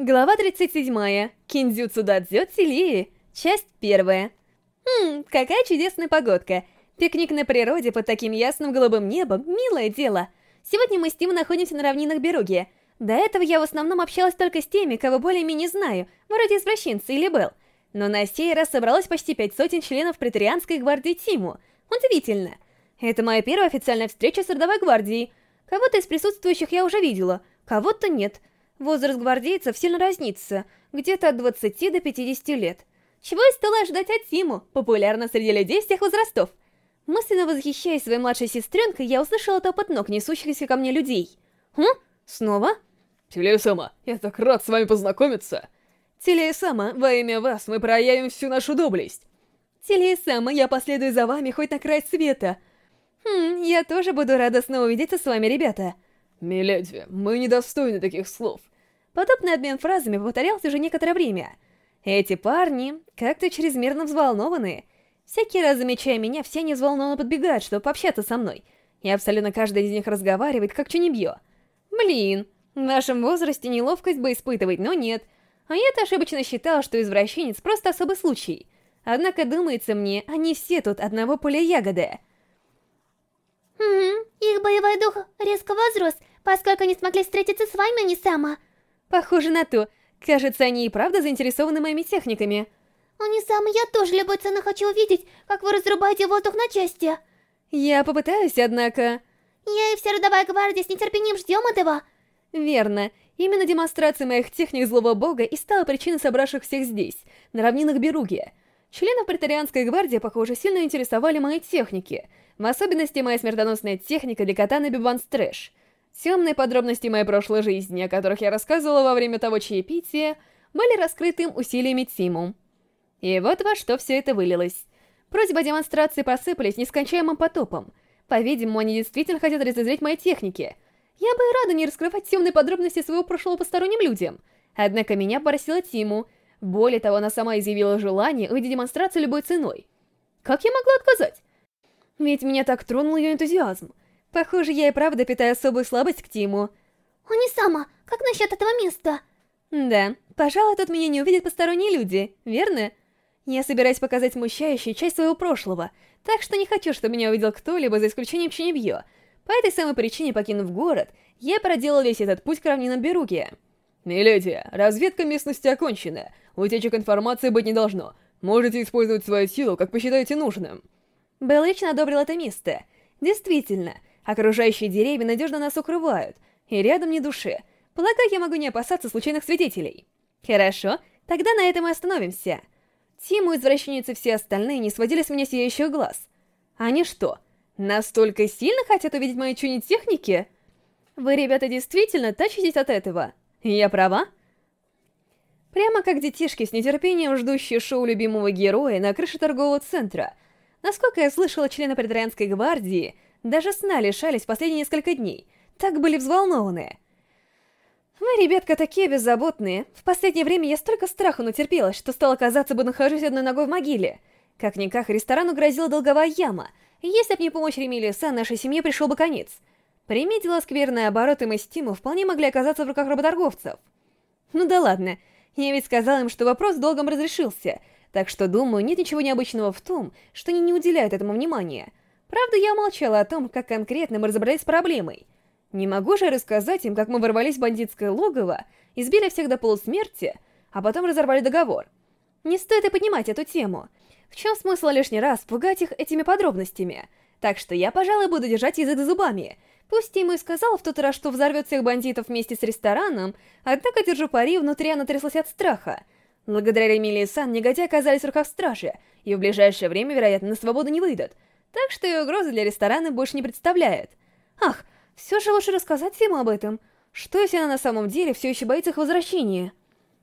Глава 37. Кинзюцу дадзё Тилии. Часть первая. Хм, какая чудесная погодка. Пикник на природе под таким ясным голубым небом — милое дело. Сегодня мы с Тим находимся на равнинах Беруги. До этого я в основном общалась только с теми, кого более-менее знаю, вроде извращенца или Белл. Но на сей раз собралось почти пять сотен членов претерианской гвардии Тиму. Удивительно. Это моя первая официальная встреча с родовой гвардией. Кого-то из присутствующих я уже видела, кого-то нет — Возраст гвардейцев сильно разнится, где-то от 20 до 50 лет. Чего и стала ожидать от Тиму, популярна среди людей всех возрастов. Мысленно восхищаясь своей младшей сестренкой, я услышала топот ног, несущихся ко мне людей. Хм? Снова? Телея-сама, я так рад с вами познакомиться. Телея-сама, во имя вас мы проявим всю нашу доблесть. Телея-сама, я последую за вами хоть на край света. Хм, я тоже буду рада снова увидеться с вами, ребята. Миледи, мы недостойны таких слов. Подобный обмен фразами повторялся уже некоторое время. Эти парни как-то чрезмерно взволнованы. Всякий раз, замечая меня, все они взволнованно подбегают, чтобы пообщаться со мной. И абсолютно каждый из них разговаривает, как чунибьё. Блин, в нашем возрасте неловкость бы испытывать, но нет. А я-то ошибочно считала, что извращенец просто особый случай. Однако, думается мне, они все тут одного поля ягоды. Угу, их боевой дух резко возрос, поскольку не смогли встретиться с вами, не сама. Похоже на то. Кажется, они и правда заинтересованы моими техниками. Они сама, я тоже любой ценой хочу увидеть, как вы разрубаете воздух на части. Я попытаюсь, однако... Я и вся родовая гвардия с нетерпением ждем этого. Верно. Именно демонстрация моих техник злого бога и стала причиной собравших всех здесь, на равнинах Беруги. Членов претарианской гвардии, похоже, сильно интересовали мои техники, в особенности моя смертоносная техника для катаны Бибан Стрэш. Темные подробности моей прошлой жизни, о которых я рассказывала во время того чаепития, были раскрыты им усилиями Тиму. И вот во что все это вылилось. Просьбы о демонстрации посыпались нескончаемым потопом. По-видимому, они действительно хотят разозреть мои техники. Я бы и рада не раскрывать темные подробности своего прошлого посторонним людям. Однако меня попросила Тиму. Более того, она сама изъявила желание увидеть демонстрацию любой ценой. Как я могла отказать? Ведь меня так тронул ее энтузиазм. Похоже, я и правда питаю особую слабость к Тиму. Они-сама, как насчет этого места? Да, пожалуй, тут меня не увидят посторонние люди, верно? Я собираюсь показать смущающую часть своего прошлого, так что не хочу, чтобы меня увидел кто-либо, за исключением Чинебьё. По этой самой причине, покинув город, я проделал весь этот путь к равнинам Беруги. Миледи, разведка местности окончена. Утечек информации быть не должно. Можете использовать свою силу, как посчитаете нужным. Белл лично одобрил это место. Действительно, окружающие деревья надежно нас укрывают, и рядом ни души. Полагаю, я могу не опасаться случайных свидетелей. Хорошо, тогда на этом и остановимся. Тиму, извращенницы и все остальные не сводили с меня сияющих глаз. Они что, настолько сильно хотят увидеть мои чуни-техники? Вы, ребята, действительно тащитесь от этого? Я права? Прямо как детишки с нетерпением ждущие шоу любимого героя на крыше торгового центра — Насколько я слышала, члены Преторианской гвардии даже сна лишались последние несколько дней. Так были взволнованы. Вы, ребятка, такие беззаботные. В последнее время я столько страху натерпелась, что стало казаться, будто нахожусь одной ногой в могиле. Как-никак, ресторану грозила долговая яма. Если б не помощь Ремилия Сан, нашей семье пришел бы конец. Прими дела скверные обороты мы с Тиму вполне могли оказаться в руках работорговцев. Ну да ладно, я ведь сказала им, что вопрос долгом разрешился — так что, думаю, нет ничего необычного в том, что они не уделяют этому внимания. Правда, я умолчала о том, как конкретно мы разобрались с проблемой. Не могу же рассказать им, как мы ворвались в бандитское логово, избили всех до полусмерти, а потом разорвали договор. Не стоит и поднимать эту тему. В чем смысл лишний раз пугать их этими подробностями? Так что я, пожалуй, буду держать язык за зубами. Пусть ему и сказал в тот раз, что взорвет всех бандитов вместе с рестораном, однако держу пари, внутри она тряслась от страха. Благодаря Эмилии Сан негодяи оказались в руках стражи, и в ближайшее время, вероятно, на свободу не выйдут, так что и угрозы для ресторана больше не представляет. Ах, все же лучше рассказать Тиму об этом. Что если она на самом деле все еще боится их возвращения?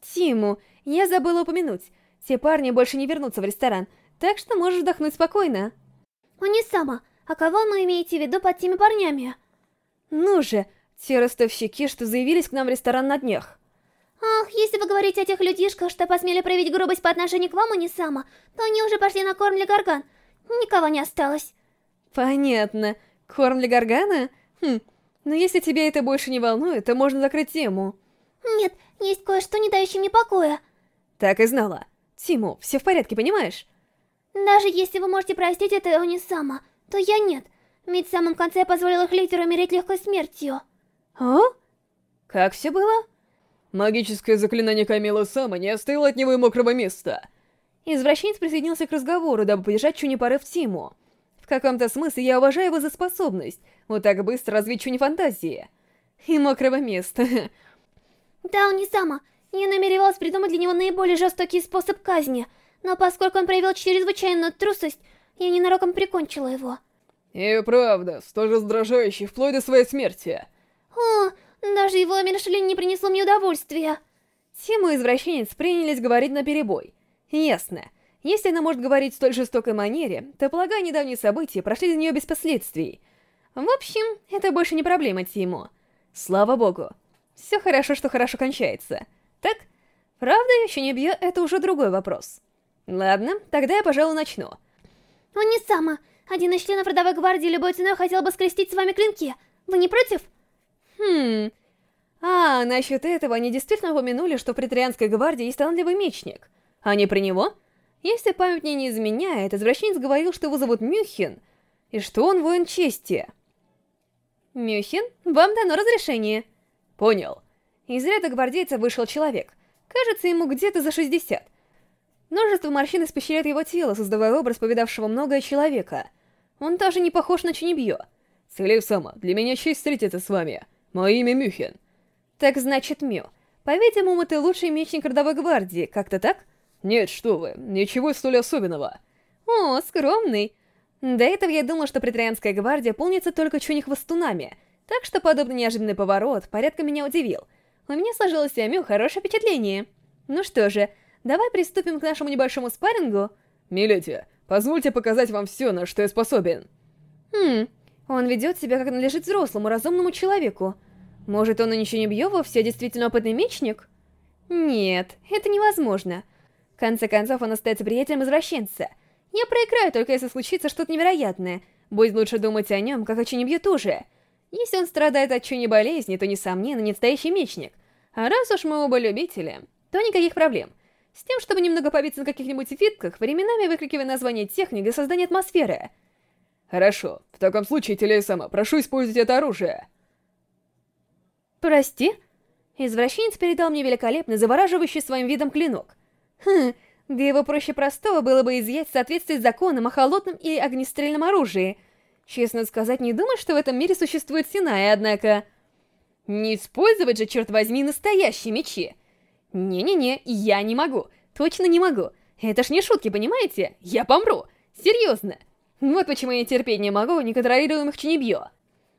Тиму, я забыла упомянуть. Те парни больше не вернутся в ресторан, так что можешь вдохнуть спокойно. Они-сама, а кого вы имеете в виду под теми парнями? Ну же, те ростовщики, что заявились к нам в ресторан на днях. Ах, если вы говорите о тех людишках, что посмели проявить грубость по отношению к вам и не сама, то они уже пошли на корм для Гарган. Никого не осталось. Понятно. Корм для Гаргана? Хм, но если тебя это больше не волнует, то можно закрыть тему. Нет, есть кое-что, не дающее мне покоя. Так и знала. Тиму, все в порядке, понимаешь? Даже если вы можете простить это Они-сама, то я нет. Ведь в самом конце я позволила их лидеру умереть легкой смертью. А? Как все было? Магическое заклинание Камила Сама не оставило от него и мокрого места. Извращенец присоединился к разговору, дабы поддержать Чуни порыв Тиму. В каком-то смысле я уважаю его за способность вот так быстро развить Чуни фантазии. И мокрого места. Да, Они-сама, я намеревалась придумать для него наиболее жестокий способ казни, но поскольку он проявил чрезвычайную трусость, я ненароком прикончила его. И правда, столь раздражающий, вплоть до своей смерти. О, даже его умершление не принесло мне удовольствия. Тиму и извращенец принялись говорить на перебой. Ясно. Если она может говорить в столь жестокой манере, то, полагаю, недавние события прошли для нее без последствий. В общем, это больше не проблема Тиму. Слава богу. Все хорошо, что хорошо кончается. Так? Правда, еще не бью, это уже другой вопрос. Ладно, тогда я, пожалуй, начну. Он не сама. Один из членов родовой гвардии любой ценой хотел бы скрестить с вами клинки. Вы не против? Хм... А, насчет этого они действительно упомянули, что в претарианской гвардии есть талантливый мечник. А не при него? Если память мне не изменяет, извращенец говорил, что его зовут Мюхин, и что он воин чести. Мюхин, вам дано разрешение. Понял. Из ряда гвардейцев вышел человек. Кажется, ему где-то за 60. Множество морщин испещряет его тело, создавая образ повидавшего многое человека. Он тоже не похож на. Целев сама, для меня честь встретиться с вами. Мое имя Мюхен. Так значит, Мю. По-видимому, ты лучший мечник родовой гвардии, как-то так? Нет, что вы, ничего столь особенного. О, скромный. До этого я думал, что претарианская гвардия полнится только чуни-хвостунами, так что подобный неожиданный поворот порядка меня удивил. У меня сложилось о Мю хорошее впечатление. Ну что же, давай приступим к нашему небольшому спаррингу. Милети, позвольте показать вам все, на что я способен. Хм, он ведет себя как надлежит взрослому, разумному человеку. Может, он и ничего не бьет вовсе, а действительно опытный мечник? Нет, это невозможно. В конце концов, он остается приятелем извращенца. Я проиграю, только если случится что-то невероятное. Будет лучше думать о нем, как о Чунибье тоже. Если он страдает от чуни болезни, то, несомненно, не настоящий мечник. А раз уж мы оба любители, то никаких проблем. С тем, чтобы немного побиться на каких-нибудь витках, временами выкрикивая название техник для создания атмосферы. Хорошо, в таком случае, Телея-сама, прошу использовать это оружие. Прости? Извращенец передал мне великолепный, завораживающий своим видом клинок. Хм, да его проще простого было бы изъять в соответствии с законом о холодном и огнестрельном оружии. Честно сказать, не думаю, что в этом мире существует Синай, однако... Не использовать же, черт возьми, настоящие мечи! Не-не-не, я не могу, точно не могу. Это ж не шутки, понимаете? Я помру, серьезно. Вот почему я терпеть не могу неконтролируемых чинебьё.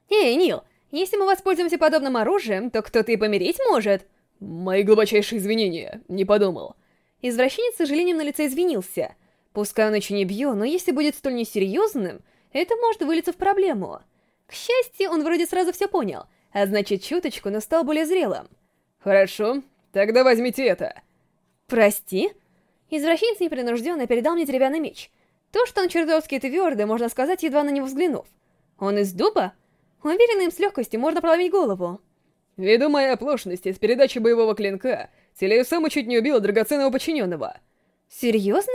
Эй, Нил, если мы воспользуемся подобным оружием, то кто-то и помереть может. Мои глубочайшие извинения, не подумал. Извращенец с сожалением на лице извинился. Пускай он не бьет, но если будет столь несерьезным, это может вылиться в проблему. К счастью, он вроде сразу все понял, а значит чуточку, но стал более зрелым. Хорошо, тогда возьмите это. Прости? Извращенец непринужденно передал мне деревянный меч. То, что он чертовски твердый, можно сказать, едва на него взглянув. Он из дуба? Уверен, им с легкостью можно проломить голову. Ввиду моей оплошности с передачей боевого клинка, Телею сам чуть не убила драгоценного подчиненного. Серьезно?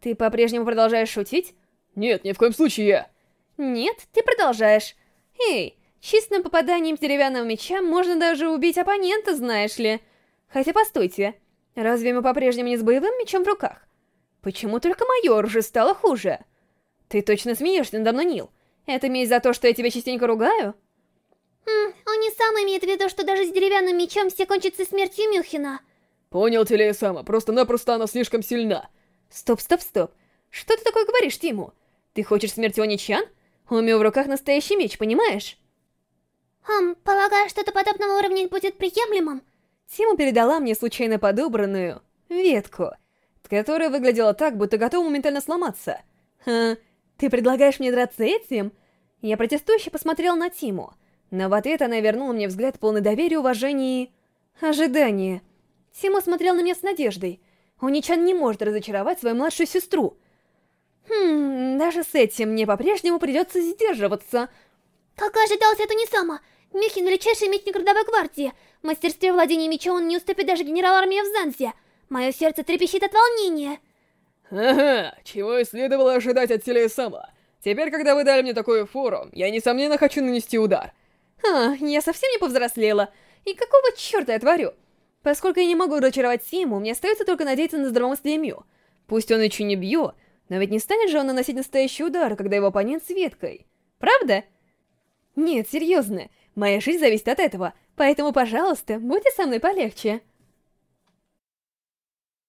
Ты по-прежнему продолжаешь шутить? Нет, ни в коем случае я. Нет, ты продолжаешь. Эй, чистым попаданием деревянного меча можно даже убить оппонента, знаешь ли. Хотя постойте, разве мы по-прежнему не с боевым мечом в руках? Почему только мое оружие стало хуже? Ты точно смеешься надо мной, Нил? Это месть за то, что я тебя частенько ругаю? Хм, он не сам имеет в виду, что даже с деревянным мечом все кончится смертью Мюхина. Понял, Телея-сама, просто-напросто она слишком сильна. Стоп, стоп, стоп. Что ты такое говоришь, Тиму? Ты хочешь смерти Оничан? У меня в руках настоящий меч, понимаешь? Хм, полагаю, что-то подобного уровня будет приемлемым? Тиму передала мне случайно подобранную ветку, которая выглядела так, будто готова моментально сломаться. Ха, ты предлагаешь мне драться этим? Я протестующе посмотрел на Тиму, но в ответ она вернула мне взгляд полный доверия, уважения и... ожидания. Тима смотрел на меня с надеждой. Уничан не может разочаровать свою младшую сестру. Хм, даже с этим мне по-прежнему придется сдерживаться. Как и ожидалось, это не сама. Михин — величайший мечник родовой гвардии. В мастерстве владения мечом он не уступит даже генерал армии в Занзе. Мое сердце трепещет от волнения. Ага, чего и следовало ожидать от Телея-сама. Теперь, когда вы дали мне такую фору, я, несомненно, хочу нанести удар. А, я совсем не повзрослела. И какого черта я творю? Поскольку я не могу разочаровать Симу, мне остается только надеяться на здравомыслие Мью. Пусть он и не бью, но ведь не станет же он наносить настоящий удар, когда его оппонент Светкой. Правда? Нет, серьезно. Моя жизнь зависит от этого, поэтому, пожалуйста, будьте со мной полегче.